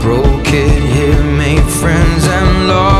broke it here, made friends and lost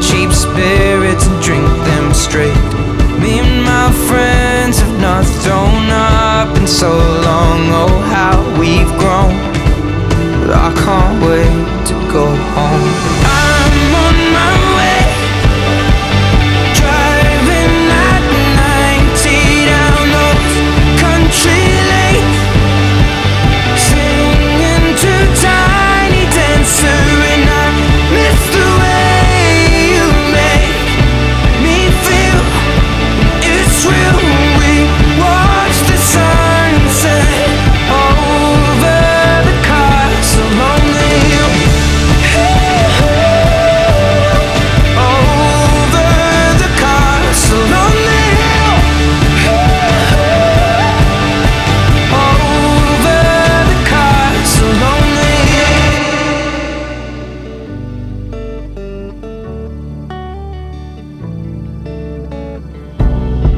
cheap spirits